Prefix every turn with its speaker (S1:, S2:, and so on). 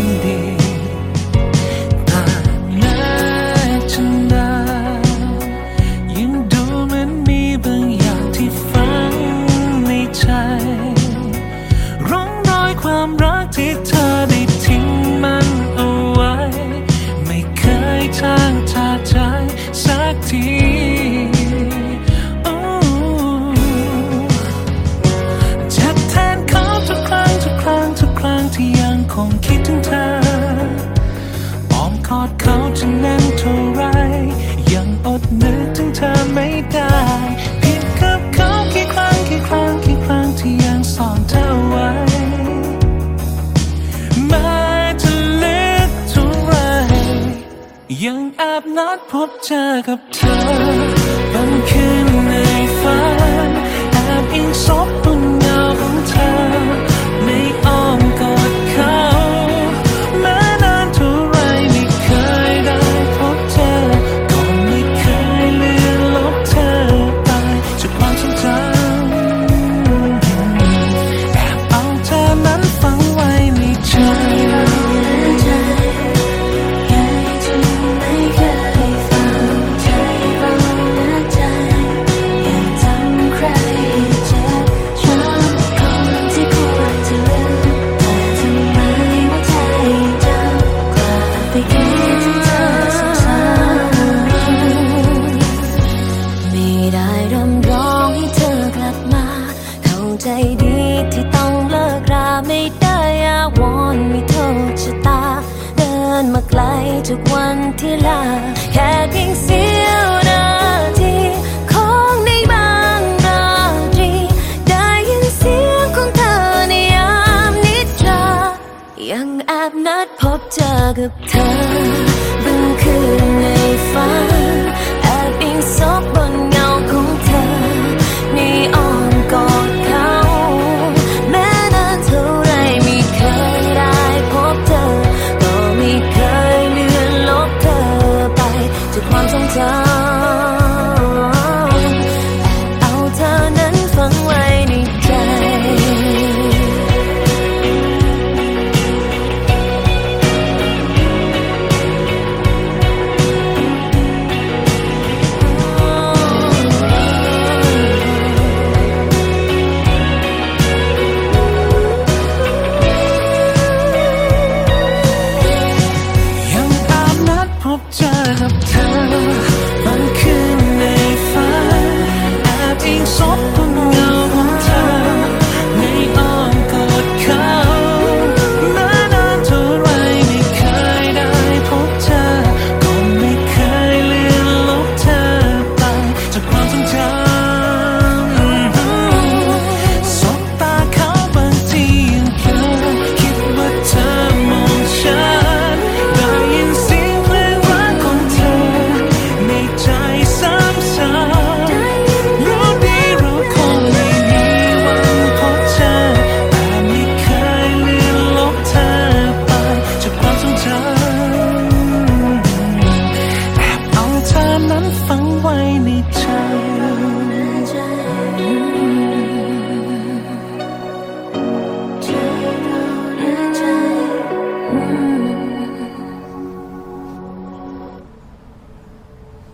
S1: entendí. นานเท่าไร ยังอดนึกถึงเธอไม่ได้ ผิดกับเขากี่ครั้งกี่ครั้งกี่ครั้งที่ยังสอนเธอไว้ไม่จะลือกเท่าไร ยังแอบนัดพบเจอกับเธอบางคืนในฝันแอบอิงซบ ทุกวัน
S2: ที่ลา แค่เพียงเสี้ยวนาทีของในบางราตรี ได้ยินเสียงของเธอในยามนิทรา ยังแอบนัดพบเจอกับเธอ love ฝั
S1: 为你唱。